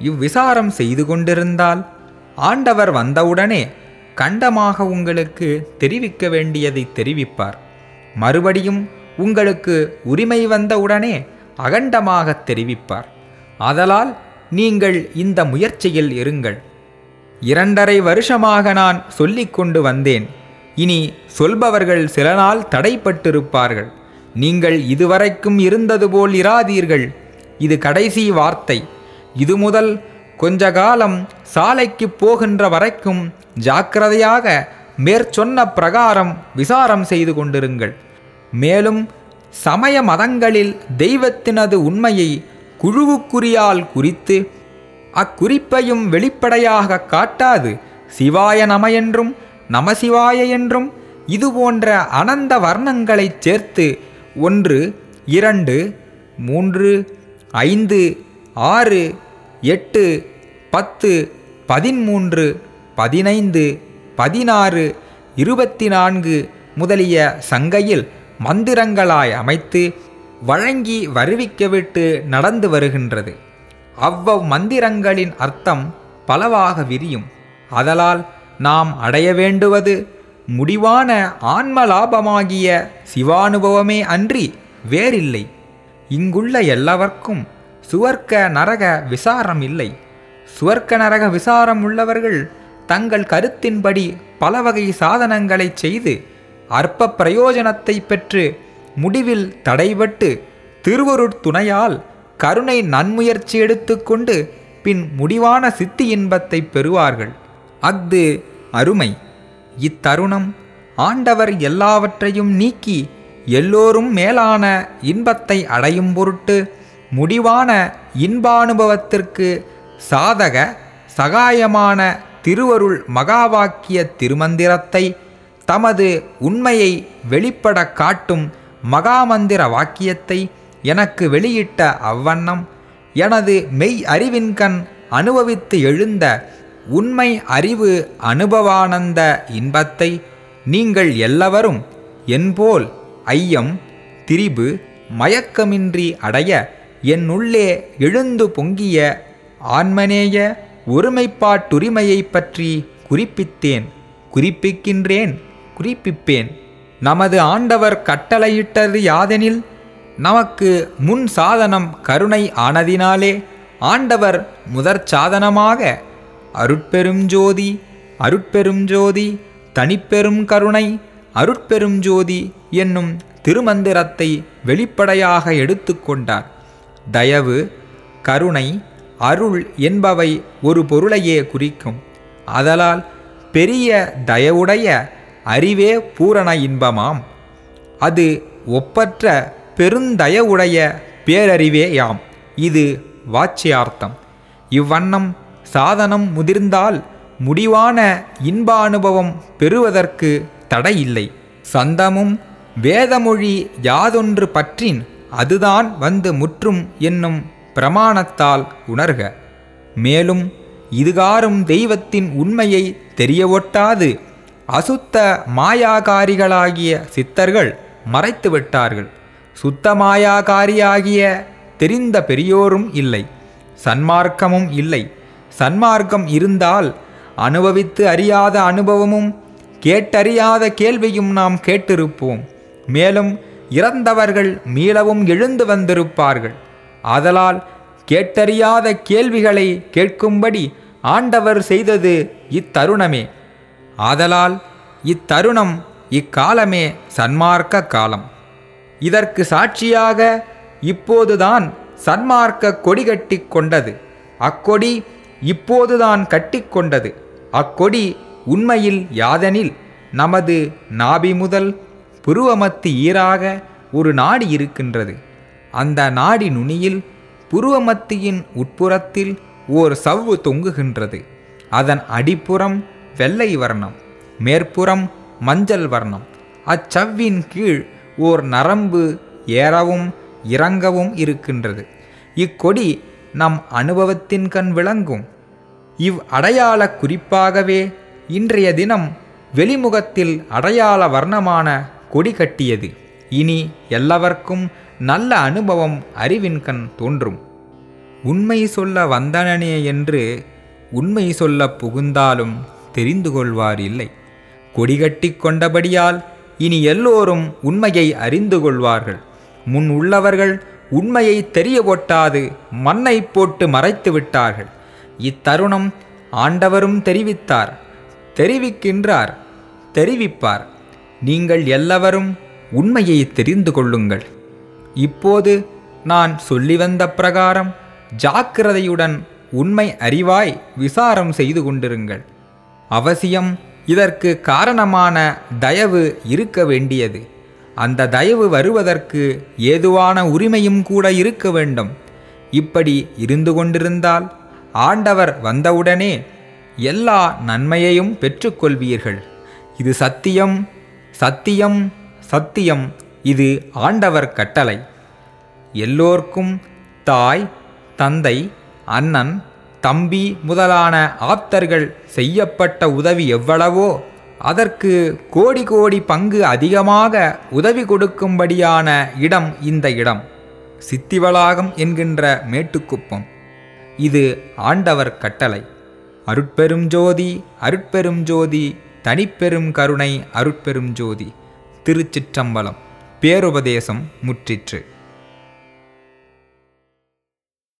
இவ்விசாரம் செய்து கொண்டிருந்தால் ஆண்டவர் வந்தவுடனே கண்டமாக உங்களுக்கு தெரிவிக்க வேண்டியதை தெரிவிப்பார். மறுபடியும் உங்களுக்கு உரிமை வந்தவுடனே அகண்டமாக தெரிவிப்பார். ஆதலால் நீங்கள் இந்த முயற்சியில் இருங்கள். இரண்டரை வருஷமாக நான் சொல்லிக் கொண்டு வந்தேன். இனி சொல்பவர்கள் சில நாள் தடைப்பட்டிருப்பார்கள். நீங்கள் இதுவரைக்கும் இருந்தது போல் இராதீர்கள். இது கடைசி வார்த்தை. இது முதல் கொஞ்ச காலம் சாலைக்கு போகின்ற வரைக்கும் ஜாக்கிரதையாக மேற்சொன்ன பிரகாரம் விசாரம் செய்து கொண்டிருங்கள். மேலும் சமய மதங்களில் தெய்வத்தினது உண்மையை குழுவுக்குறியால் குறித்து அக்குறிப்பையும் வெளிப்படையாக காட்டாது சிவாய நம என்றும் நமசிவாய என்றும் இது போன்ற அனந்த வர்ணங்களைச் சேர்த்து ஒன்று இரண்டு மூன்று ஐந்து ஆறு எட்டு பத்து பதிமூன்று பதினைந்து பதினாறு இருபத்தி நான்கு முதலிய சங்கையில் மந்திரங்களாய் அமைத்து வழங்கி வருவிக்கவிட்டு நடந்து வருகின்றது. அவ்வவ் மந்திரங்களின் அர்த்தம் பலவாக விரியும். அதலால் நாம் அடைய வேண்டுவது முடிவான ஆன்ம லாபமாகிய சிவானுபவமே அன்றி வேறில்லை. இங்குள்ள எல்லாவர்க்கும் சுவர்க்க நரக விசாரம் இல்லை. சுவர்க்க நரக விசாரம் உள்ளவர்கள் தங்கள் கருத்தின்படி பல வகை சாதனங்களைச் செய்து அற்ப பிரயோஜனத்தை பெற்று முடிவில் தடைபட்டு திருவருட்துணையால் கருணை நன்முயற்சி எடுத்துக்கொண்டு பின் முடிவான சித்தி இன்பத்தை பெறுவார்கள். அஃது அருமை. இத்தருணம் ஆண்டவர் எல்லாவற்றையும் நீக்கி எல்லோரும் மேலான இன்பத்தை அடையும் பொருட்டு முடிவான இன்பானுபவத்திற்கு சாதக சகாயமான திருவருள் மகாவாக்கிய திருமந்திரத்தை தமது உண்மையை வெளிப்பட காட்டும் மகாமந்திர வாக்கியத்தை எனக்கு வெளியிட்ட அவ்வண்ணம் எனது மெய் அறிவின்கண் அனுபவித்து எழுந்த உண்மை அறிவு அனுபவானந்த இன்பத்தை நீங்கள் எல்லாவரும் என்போல் ஐயம் திரிபு மயக்கமின்றி அடைய என்னுள்ளே எழுந்து பொங்கிய ஆன்மநேய ஒருமைப்பாட்டுரிமையைப் பற்றி குறிப்பித்தேன். குறிப்பிக்கின்றேன் குறிப்பிப்பேன். நமது ஆண்டவர் கட்டளையிட்டது யாதெனில் நமக்கு முன் சாதனம் கருணை ஆனதினாலே ஆண்டவர் முதற் சாதனமாக அருட்பெரும் ஜோதி அருட்பெரும் ஜோதி தனிப்பெரும் கருணை அருட்பெரும் ஜோதி என்னும் திருமந்திரத்தை வெளிப்படையாக எடுத்துக்கொண்டார் தயவு கருணை அருள் என்பவை ஒரு பொருளையே குறிக்கும். அதலால் பெரிய தயவுடைய அறிவே பூரண இன்பமாம். அது ஒப்பற்ற பெருந்தயவுடைய பேரறிவேயாம் இது வாட்சியார்த்தம் இவ்வண்ணம் சாதனம் முதிர்ந்தால் முடிவான இன்ப அனுபவம் பெறுவதற்கு தடையில்லை. சந்தமும் வேதமொழி யாதொன்று பற்றின் அதுதான் வந்து முற்றும் என்னும் பிரமாணத்தால் உணர்க. மேலும் இதுகாரும் தெய்வத்தின் உண்மையை தெரியவொட்டாது. அசுத்த மாயாகாரிகளாகிய சித்தர்கள் மறைத்து விட்டார்கள் சுத்த மாயாகாரியாகிய தெரிந்த பெரியோரும் இல்லை. சன்மார்க்கமும் இல்லை. சன்மார்க்கம் இருந்தால் அனுபவித்து அறியாத அனுபவமும் கேட்டறியாத கேள்வியும் நாம் கேட்டிருப்போம். மேலும் இறந்தவர்கள் மீளவும் எழுந்து வந்திருப்பார்கள். ஆதலால் கேட்டறியாத கேள்விகளை கேட்கும்படி ஆண்டவர் செய்தது இத்தருணமே. ஆதலால் இத்தருணம் இக்காலமே சன்மார்க்க காலம். இதற்கு சாட்சியாக இப்போதுதான் சன்மார்க்க கொடி கட்டி கொண்டது. அக்கொடி இப்போதுதான் கட்டிக்கொண்டது அக்கொடி உண்மையில் யாதெனில் நமது நாபி முதல் புருவமத்து ஈராக ஒரு நாடி இருக்கின்றது. அந்த நாடி நுனியில் புருவமத்தியின் உட்புறத்தில் ஓர் சவ்வு தொங்குகின்றது. அதன் அடிப்புறம் வெள்ளை வர்ணம் மேற்புறம் மஞ்சள் வர்ணம். அச்சவ்வின் கீழ் ஓர் நரம்பு ஏறவும் இறங்கவும் இருக்கின்றது. இக்கொடி நம் அனுபவத்தின் கண் விளங்கும். இவ் அடையாள குறிப்பாகவே இன்றைய தினம் வெளிமுகத்தில் அடையாள வர்ணமான கொடி கட்டியது. இனி எல்லாவர்க்கும் நல்ல அனுபவம் அறிவின்கண் தோன்றும். உண்மை சொல்ல வந்தனனே என்று உண்மை சொல்ல புகுந்தாலும் தெரிந்து கொள்வார் இல்லை. கொடிகட்டி கொண்டபடியால் இனி எல்லோரும் உண்மையை அறிந்து கொள்வார்கள். முன் உள்ளவர்கள் உண்மையை தெரிய ஒட்டாது மண்ணை போட்டு மறைத்து விட்டார்கள். இத்தருணம் ஆண்டவரும் தெரிவித்தார் தெரிவிக்கின்றார் தெரிவிப்பார். நீங்கள் எல்லவரும் உண்மையை தெரிந்து கொள்ளுங்கள். இப்போது நான் சொல்லி வந்த பிரகாரம் ஜாக்கிரதையுடன் உண்மை அறிவாய் விசாரம் செய்து கொண்டிருங்கள். அவசியம் இதற்கு காரணமான தயவு இருக்க வேண்டியது. அந்த தயவு வருவதற்கு ஏதுவான உரிமையும் கூட இருக்க வேண்டும். இப்படி இருந்து கொண்டிருந்தால் ஆண்டவர் வந்தவுடனே எல்லா நன்மையையும் பெற்றுக்கொள்வீர்கள். இது சத்தியம் சத்தியம் சத்தியம் இது ஆண்டவர் கட்டளை. எல்லோர்க்கும் தாய் தந்தை அண்ணன் தம்பி முதலான ஆப்தர்கள் செய்யப்பட்ட உதவி எவ்வளவோ அதற்கு கோடி கோடி பங்கு அதிகமாக உதவி கொடுக்கும்படியான இடம் இந்த இடம். சித்திவளாகம் என்கின்ற மேட்டுக்குப்பம். இது ஆண்டவர் கட்டளை. அருட்பெரும் ஜோதி அருட்பெரும் ஜோதி தனிப்பெரும் கருணை அருட்பெரும் ஜோதி திருச்சிற்றம்பலம் பேருபதேசம் முற்றிற்று.